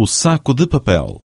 o saco de papel.